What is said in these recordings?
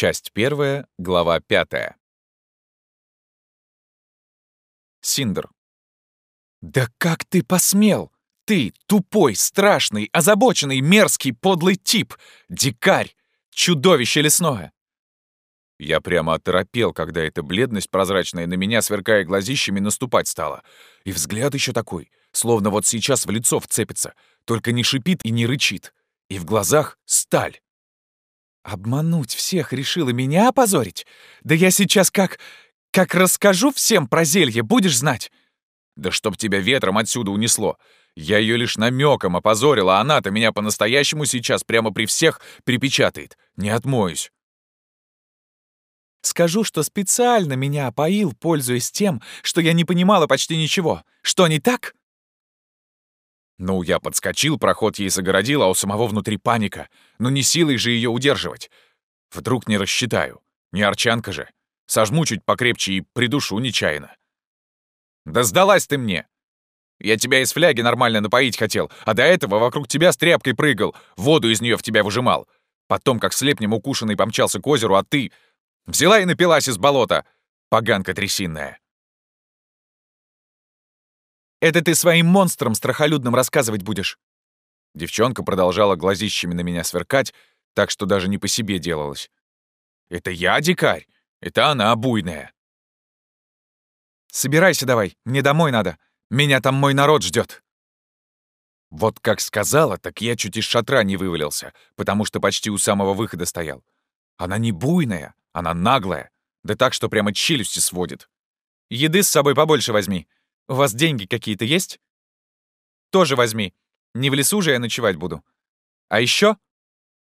Часть первая, глава пятая. Синдер. «Да как ты посмел? Ты тупой, страшный, озабоченный, мерзкий, подлый тип! Дикарь! Чудовище лесное!» Я прямо оторопел, когда эта бледность прозрачная на меня, сверкая глазищами, наступать стала. И взгляд еще такой, словно вот сейчас в лицо вцепится, только не шипит и не рычит. И в глазах сталь. Обмануть всех решила меня опозорить? Да я сейчас как... как расскажу всем про зелье, будешь знать? Да чтоб тебя ветром отсюда унесло. Я ее лишь намеком опозорила, а она-то меня по-настоящему сейчас прямо при всех припечатает. Не отмоюсь. Скажу, что специально меня опоил, пользуясь тем, что я не понимала почти ничего. Что, не так? Ну, я подскочил, проход ей загородил, а у самого внутри паника. Ну не силой же ее удерживать. Вдруг не рассчитаю. Не арчанка же. Сожму чуть покрепче и придушу нечаянно. Да сдалась ты мне! Я тебя из фляги нормально напоить хотел, а до этого вокруг тебя с тряпкой прыгал, воду из нее в тебя выжимал. Потом, как слепнем укушенный, помчался к озеру, а ты Взяла и напилась из болота, поганка трясинная. «Это ты своим монстрам страхолюдным рассказывать будешь?» Девчонка продолжала глазищами на меня сверкать, так что даже не по себе делалось. «Это я дикарь, это она буйная». «Собирайся давай, мне домой надо. Меня там мой народ ждет. Вот как сказала, так я чуть из шатра не вывалился, потому что почти у самого выхода стоял. Она не буйная, она наглая, да так, что прямо челюсти сводит. Еды с собой побольше возьми. У вас деньги какие-то есть? Тоже возьми. Не в лесу же я ночевать буду. А еще?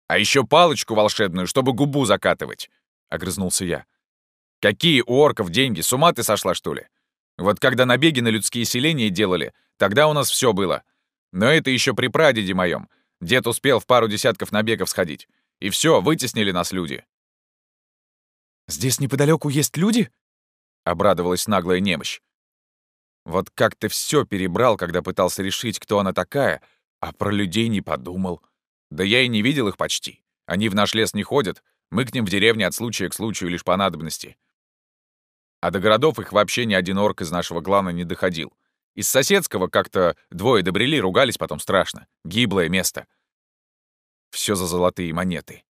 А еще палочку волшебную, чтобы губу закатывать, — огрызнулся я. Какие у орков деньги? С ума ты сошла, что ли? Вот когда набеги на людские селения делали, тогда у нас все было. Но это еще при прадеде моем. Дед успел в пару десятков набегов сходить. И все, вытеснили нас люди. «Здесь неподалеку есть люди?» — обрадовалась наглая немощь. «Вот как ты все перебрал, когда пытался решить, кто она такая, а про людей не подумал. Да я и не видел их почти. Они в наш лес не ходят, мы к ним в деревне от случая к случаю лишь по надобности. А до городов их вообще ни один орк из нашего клана не доходил. Из соседского как-то двое добрели, ругались потом страшно. Гиблое место. Все за золотые монеты.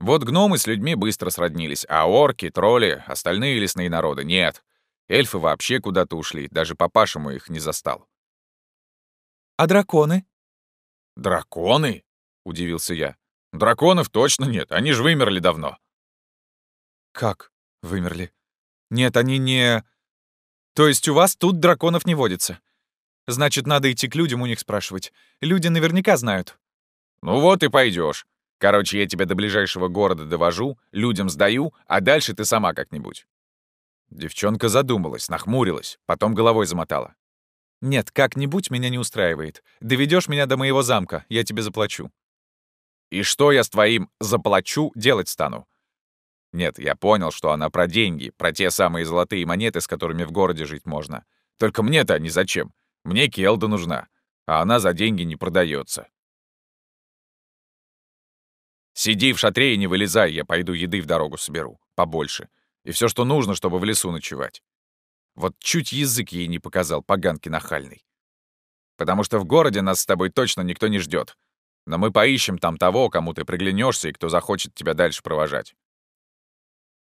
Вот гномы с людьми быстро сроднились, а орки, тролли, остальные лесные народы — нет. Эльфы вообще куда-то ушли, даже папаша мой их не застал. «А драконы?» «Драконы?» — удивился я. «Драконов точно нет, они же вымерли давно». «Как вымерли? Нет, они не... То есть у вас тут драконов не водится? Значит, надо идти к людям у них спрашивать. Люди наверняка знают». «Ну вот и пойдешь. Короче, я тебя до ближайшего города довожу, людям сдаю, а дальше ты сама как-нибудь». Девчонка задумалась, нахмурилась, потом головой замотала. «Нет, как-нибудь меня не устраивает. Доведешь меня до моего замка, я тебе заплачу». «И что я с твоим «заплачу» делать стану?» Нет, я понял, что она про деньги, про те самые золотые монеты, с которыми в городе жить можно. Только мне-то они зачем? Мне Келда нужна, а она за деньги не продается. Сиди в шатре и не вылезай, я пойду еды в дорогу соберу. Побольше. И все, что нужно, чтобы в лесу ночевать. Вот чуть язык ей не показал, поганки нахальный. Потому что в городе нас с тобой точно никто не ждет. Но мы поищем там того, кому ты приглянешься и кто захочет тебя дальше провожать.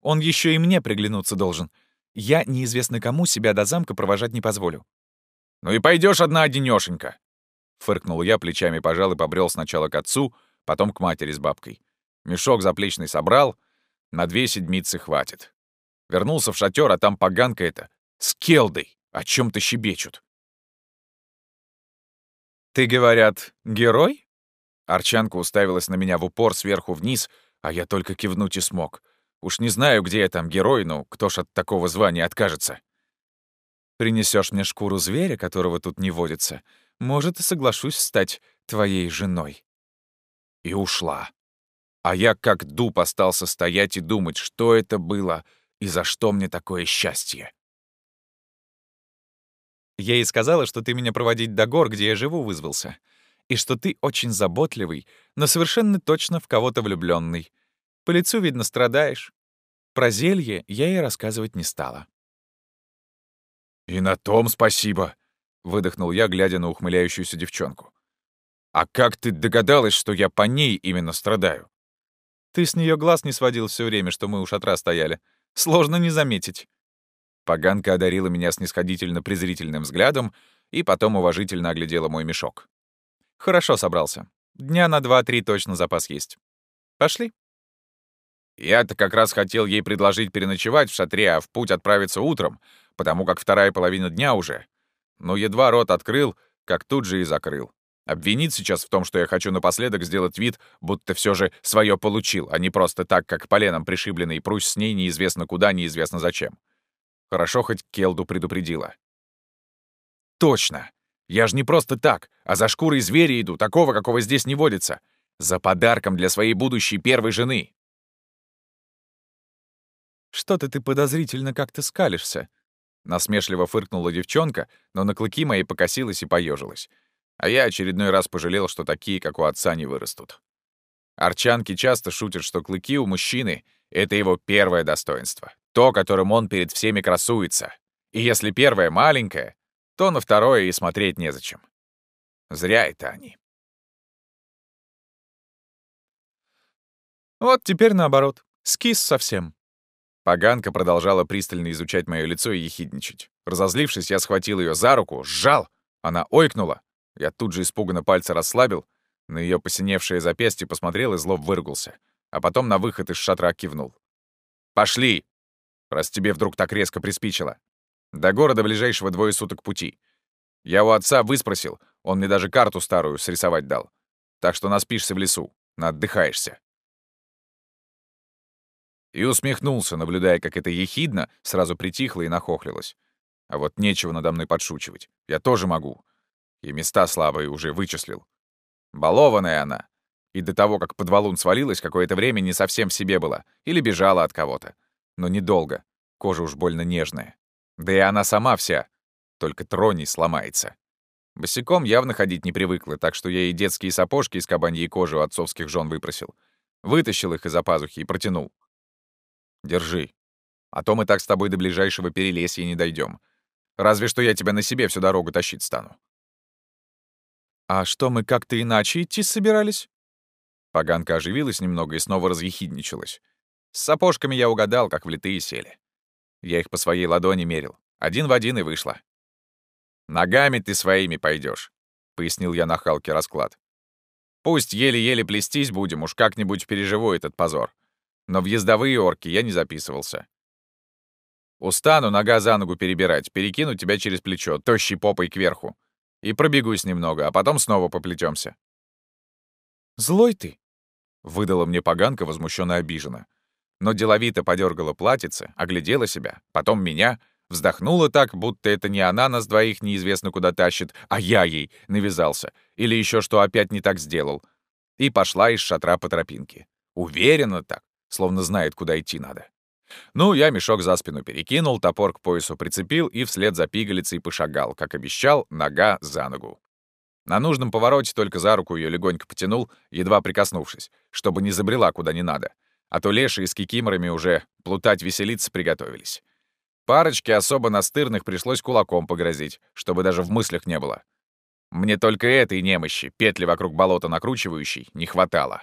Он еще и мне приглянуться должен. Я неизвестно кому себя до замка провожать не позволю. Ну и пойдешь одна одинешенька. Фыркнул я, плечами пожал и побрел сначала к отцу, потом к матери с бабкой. Мешок заплечный собрал, на две седмицы хватит. Вернулся в шатер, а там поганка эта, с келдой, о чем то щебечут. «Ты, говорят, герой?» Арчанка уставилась на меня в упор сверху вниз, а я только кивнуть и смог. Уж не знаю, где я там герой, но кто ж от такого звания откажется. Принесешь мне шкуру зверя, которого тут не водится, может, и соглашусь стать твоей женой и ушла. А я как дуб остался стоять и думать, что это было и за что мне такое счастье. Я ей сказала, что ты меня проводить до гор, где я живу, вызвался, и что ты очень заботливый, но совершенно точно в кого-то влюбленный. По лицу, видно, страдаешь. Про зелье я ей рассказывать не стала. «И на том спасибо», — выдохнул я, глядя на ухмыляющуюся девчонку. «А как ты догадалась, что я по ней именно страдаю?» «Ты с нее глаз не сводил все время, что мы у шатра стояли. Сложно не заметить». Поганка одарила меня снисходительно-презрительным взглядом и потом уважительно оглядела мой мешок. «Хорошо собрался. Дня на два-три точно запас есть. Пошли?» Я-то как раз хотел ей предложить переночевать в шатре, а в путь отправиться утром, потому как вторая половина дня уже. Но едва рот открыл, как тут же и закрыл. Обвинит сейчас в том, что я хочу напоследок сделать вид, будто все же свое получил, а не просто так, как поленом пришибленный, прусь с ней неизвестно куда, неизвестно зачем. Хорошо хоть Келду предупредила. Точно! Я же не просто так, а за шкурой зверя иду, такого, какого здесь не водится. За подарком для своей будущей первой жены. «Что-то ты подозрительно как-то скалишься», — насмешливо фыркнула девчонка, но на клыки мои покосилась и поежилась. А я очередной раз пожалел, что такие, как у отца, не вырастут. Арчанки часто шутят, что клыки у мужчины — это его первое достоинство, то, которым он перед всеми красуется. И если первое маленькое, то на второе и смотреть незачем. Зря это они. Вот теперь наоборот. Скис совсем. Поганка продолжала пристально изучать мое лицо и ехидничать. Разозлившись, я схватил ее за руку, сжал. Она ойкнула. Я тут же испуганно пальцы расслабил, на ее посиневшее запястье посмотрел и зло выругался, а потом на выход из шатра кивнул. «Пошли! Раз тебе вдруг так резко приспичило. До города ближайшего двое суток пути. Я у отца выспросил, он мне даже карту старую срисовать дал. Так что наспишься в лесу, наотдыхаешься и усмехнулся, наблюдая, как это ехидно сразу притихло и нахохлилось. А вот нечего надо мной подшучивать. Я тоже могу. И места слабые уже вычислил. Балованная она. И до того, как под валун свалилась, какое-то время не совсем в себе была. Или бежала от кого-то. Но недолго. Кожа уж больно нежная. Да и она сама вся. Только трони сломается. Босиком явно ходить не привыкла, так что я и детские сапожки из кабаньей кожи у отцовских жен выпросил. Вытащил их из-за пазухи и протянул. Держи. А то мы так с тобой до ближайшего перелесья не дойдем. Разве что я тебя на себе всю дорогу тащить стану. А что, мы как-то иначе идти собирались? Поганка оживилась немного и снова разъехидничалась. С сапожками я угадал, как влитые сели. Я их по своей ладони мерил. Один в один и вышло. «Ногами ты своими пойдешь, пояснил я на Халке расклад. «Пусть еле-еле плестись будем, уж как-нибудь переживу этот позор но в ездовые орки я не записывался. Устану нога за ногу перебирать, перекину тебя через плечо, тощей попой кверху. И пробегусь немного, а потом снова поплетемся. «Злой ты!» — выдала мне поганка, возмущенно обижена. Но деловито подергала платьице, оглядела себя, потом меня, вздохнула так, будто это не она нас двоих неизвестно куда тащит, а я ей навязался, или еще что опять не так сделал, и пошла из шатра по тропинке. Уверенно так, словно знает, куда идти надо. Ну, я мешок за спину перекинул, топор к поясу прицепил и вслед за пигалицей пошагал, как обещал, нога за ногу. На нужном повороте только за руку ее легонько потянул, едва прикоснувшись, чтобы не забрела куда не надо. А то лешие с кикиморами уже плутать веселиться приготовились. Парочке особо настырных пришлось кулаком погрозить, чтобы даже в мыслях не было. Мне только этой немощи, петли вокруг болота накручивающей, не хватало.